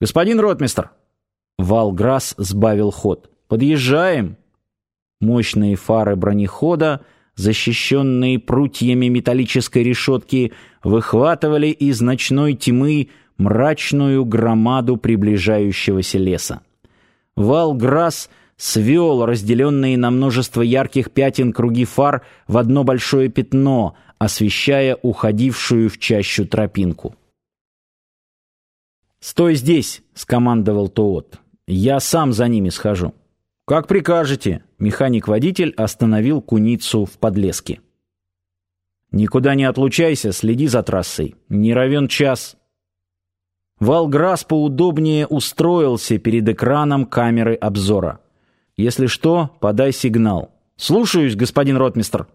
«Господин ротмистр!» Валграсс сбавил ход. «Подъезжаем!» Мощные фары бронехода, защищенные прутьями металлической решетки, выхватывали из ночной тьмы мрачную громаду приближающегося леса. Валграсс свел разделенные на множество ярких пятен круги фар в одно большое пятно, освещая уходившую в чащу тропинку. «Стой здесь!» — скомандовал Тоот. «Я сам за ними схожу». «Как прикажете!» — механик-водитель остановил куницу в подлеске. «Никуда не отлучайся, следи за трассой. Не равен час». Валграсс поудобнее устроился перед экраном камеры обзора. «Если что, подай сигнал». «Слушаюсь, господин ротмистр».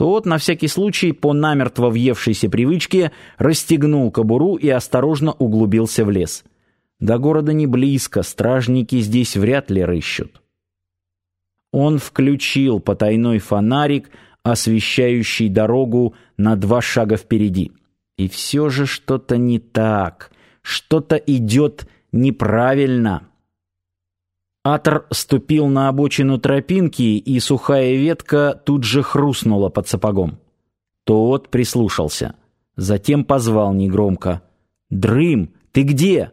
Тот, на всякий случай, по намертво въевшейся привычке, расстегнул кобуру и осторожно углубился в лес. До города не близко, стражники здесь вряд ли рыщут. Он включил потайной фонарик, освещающий дорогу на два шага впереди. И все же что-то не так, что-то идет неправильно. Атор ступил на обочину тропинки, и сухая ветка тут же хрустнула под сапогом. Тот прислушался. Затем позвал негромко. «Дрым, ты где?»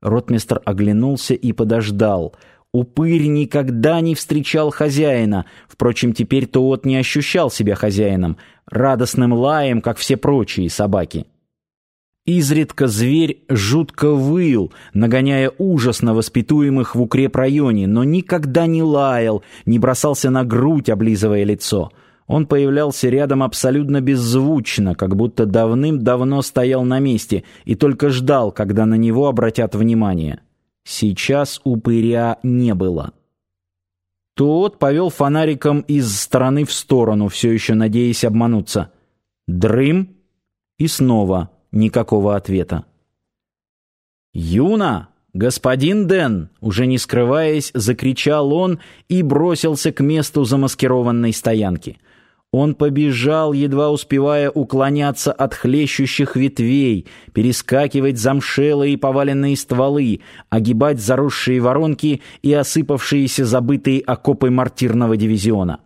Ротмистр оглянулся и подождал. Упырь никогда не встречал хозяина. Впрочем, теперь тот не ощущал себя хозяином, радостным лаем, как все прочие собаки. Изредка зверь жутко выл, нагоняя ужас на воспитуемых в укрепрайоне, но никогда не лаял, не бросался на грудь, облизывая лицо. Он появлялся рядом абсолютно беззвучно, как будто давным-давно стоял на месте и только ждал, когда на него обратят внимание. Сейчас упыря не было. Тот повел фонариком из стороны в сторону, все еще надеясь обмануться. Дрым и снова — Никакого ответа. «Юна! Господин Дэн!» Уже не скрываясь, закричал он и бросился к месту замаскированной стоянки. Он побежал, едва успевая уклоняться от хлещущих ветвей, перескакивать замшелые поваленные стволы, огибать заросшие воронки и осыпавшиеся забытые окопы мортирного дивизиона.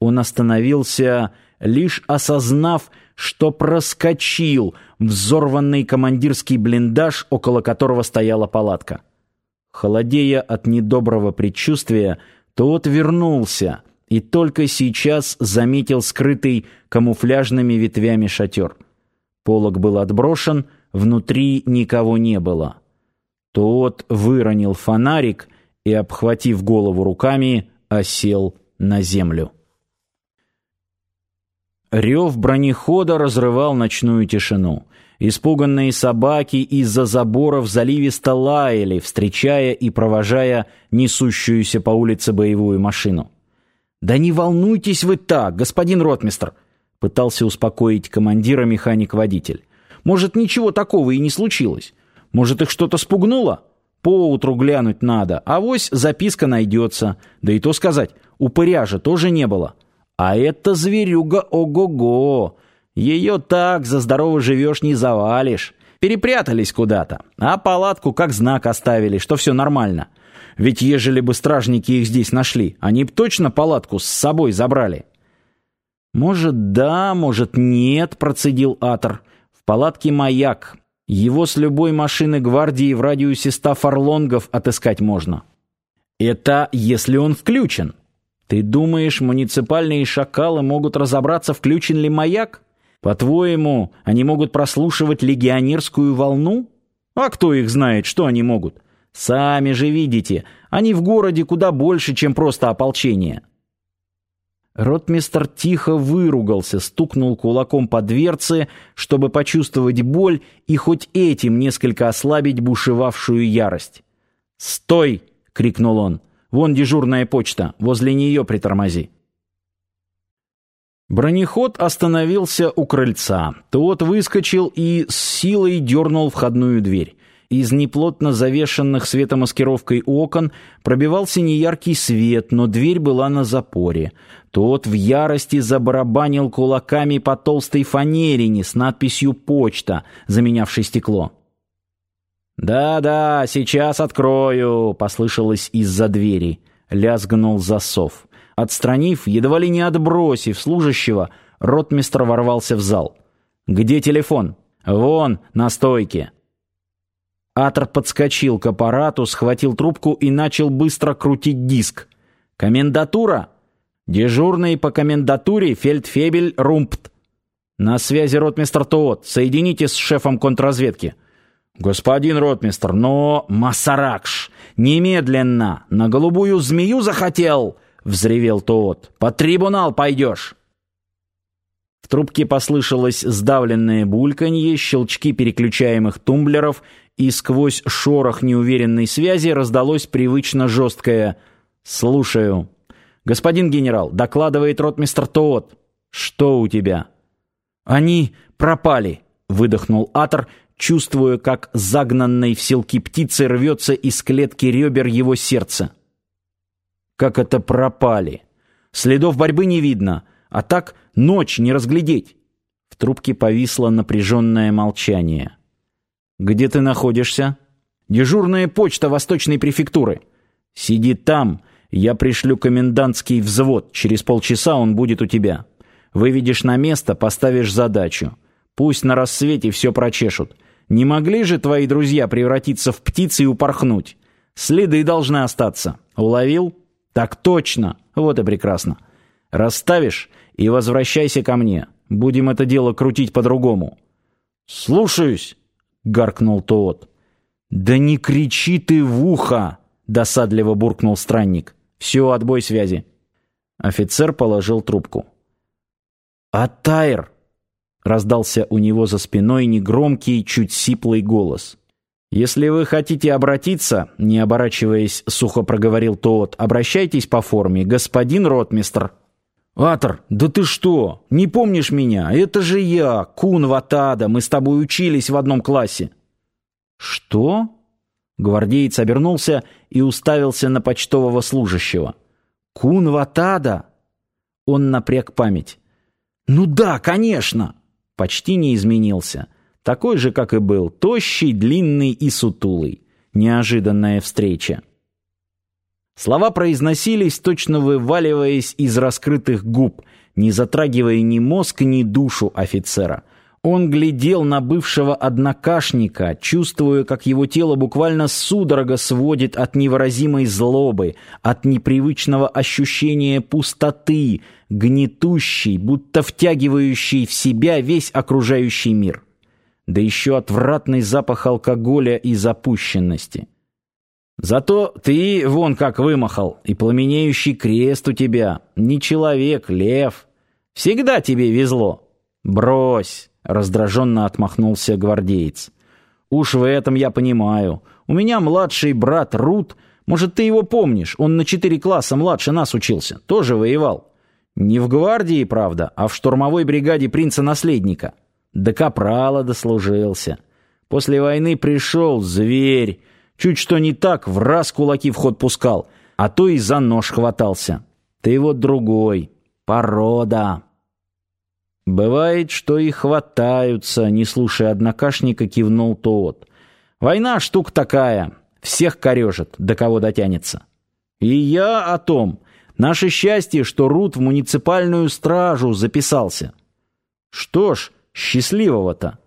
Он остановился, лишь осознав, что проскочил взорванный командирский блиндаж, около которого стояла палатка. Холодея от недоброго предчувствия, тот вернулся и только сейчас заметил скрытый камуфляжными ветвями шатер. Полог был отброшен, внутри никого не было. Тот выронил фонарик и, обхватив голову руками, осел на землю. Рев бронехода разрывал ночную тишину. Испуганные собаки из-за заборов заливисто лаяли, встречая и провожая несущуюся по улице боевую машину. «Да не волнуйтесь вы так, господин ротмистр!» пытался успокоить командира механик-водитель. «Может, ничего такого и не случилось? Может, их что-то спугнуло? Поутру глянуть надо, а вось записка найдется. Да и то сказать, упыря же тоже не было». А эта зверюга ого-го! Ее так за здорово живешь не завалишь. Перепрятались куда-то, а палатку как знак оставили, что все нормально. Ведь ежели бы стражники их здесь нашли, они б точно палатку с собой забрали. «Может, да, может, нет», — процедил Атор. «В палатке маяк. Его с любой машины гвардии в радиусе ста фарлонгов отыскать можно». «Это если он включен». Ты думаешь, муниципальные шакалы могут разобраться, включен ли маяк? По-твоему, они могут прослушивать легионерскую волну? А кто их знает, что они могут? Сами же видите, они в городе куда больше, чем просто ополчение. Ротмистр тихо выругался, стукнул кулаком по дверце, чтобы почувствовать боль и хоть этим несколько ослабить бушевавшую ярость. «Стой!» — крикнул он. Вон дежурная почта, возле нее притормози». Бронеход остановился у крыльца. Тот выскочил и с силой дернул входную дверь. Из неплотно завешенных светомаскировкой окон пробивался неяркий свет, но дверь была на запоре. Тот в ярости забарабанил кулаками по толстой фанерине с надписью «Почта», заменявшей стекло. «Да-да, сейчас открою», — послышалось из-за двери. Лязгнул засов. Отстранив, едва ли не отбросив служащего, ротмистр ворвался в зал. «Где телефон?» «Вон, на стойке». Атор подскочил к аппарату, схватил трубку и начал быстро крутить диск. «Комендатура?» «Дежурный по комендатуре фельдфебель Румпт». «На связи ротмистр Тоот. Соедините с шефом контрразведки». «Господин ротмистр, но...» «Масаракш! Немедленно! На голубую змею захотел!» — взревел Тоот. «По трибунал пойдешь!» В трубке послышалось сдавленное бульканье, щелчки переключаемых тумблеров, и сквозь шорох неуверенной связи раздалось привычно жесткое «Слушаю». «Господин генерал, докладывает ротмистр Тоот. Что у тебя?» «Они пропали», — выдохнул Атор, чувствуя, как загнанной в селки птицы рвется из клетки ребер его сердца. «Как это пропали? Следов борьбы не видно, а так ночь не разглядеть». В трубке повисло напряженное молчание. «Где ты находишься?» «Дежурная почта Восточной префектуры». «Сиди там, я пришлю комендантский взвод, через полчаса он будет у тебя». Выведешь на место, поставишь задачу. Пусть на рассвете все прочешут. Не могли же твои друзья превратиться в птицы и упорхнуть? Следы должны остаться. Уловил? Так точно. Вот и прекрасно. Расставишь и возвращайся ко мне. Будем это дело крутить по-другому. Слушаюсь, гаркнул тот. Да не кричи ты в ухо, досадливо буркнул странник. Все, отбой связи. Офицер положил трубку. «Атайр!» — раздался у него за спиной негромкий, чуть сиплый голос. «Если вы хотите обратиться, — не оборачиваясь, сухо проговорил тот, — обращайтесь по форме, господин ротмистр». «Атор, да ты что? Не помнишь меня? Это же я, Кун Ватада, мы с тобой учились в одном классе». «Что?» Гвардеец обернулся и уставился на почтового служащего. «Кун Ватада?» Он напряг память. «Ну да, конечно!» Почти не изменился. Такой же, как и был, тощий, длинный и сутулый. Неожиданная встреча. Слова произносились, точно вываливаясь из раскрытых губ, не затрагивая ни мозг, ни душу офицера — он глядел на бывшего однокашника, чувствуя, как его тело буквально судорога сводит от невыразимой злобы, от непривычного ощущения пустоты, гнетущей, будто втягивающей в себя весь окружающий мир. Да еще отвратный запах алкоголя и запущенности. Зато ты вон как вымахал, и пламенеющий крест у тебя. Не человек, лев. Всегда тебе везло. Брось. Раздраженно отмахнулся гвардеец. «Уж в этом я понимаю. У меня младший брат Рут. Может, ты его помнишь? Он на четыре класса младше нас учился. Тоже воевал. Не в гвардии, правда, а в штурмовой бригаде принца-наследника. До капрала дослужился. После войны пришел зверь. Чуть что не так, в раз кулаки в ход пускал, а то и за нож хватался. Ты вот другой. Порода». «Бывает, что и хватаются», — не слушая однокашника, кивнул тот. «Война штука такая, всех корежит, до кого дотянется». «И я о том. Наше счастье, что Рут в муниципальную стражу записался». «Что ж, счастливого-то».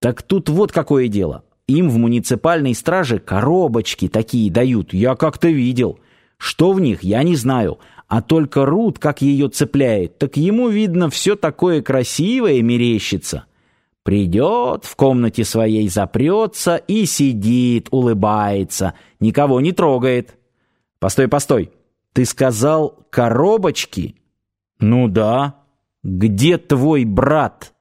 «Так тут вот какое дело. Им в муниципальной страже коробочки такие дают, я как-то видел. Что в них, я не знаю, а только Рут, как ее цепляет, так ему, видно, все такое красивое мерещится. Придет, в комнате своей запрется и сидит, улыбается, никого не трогает. Постой, постой, ты сказал коробочки? Ну да. Где твой брат?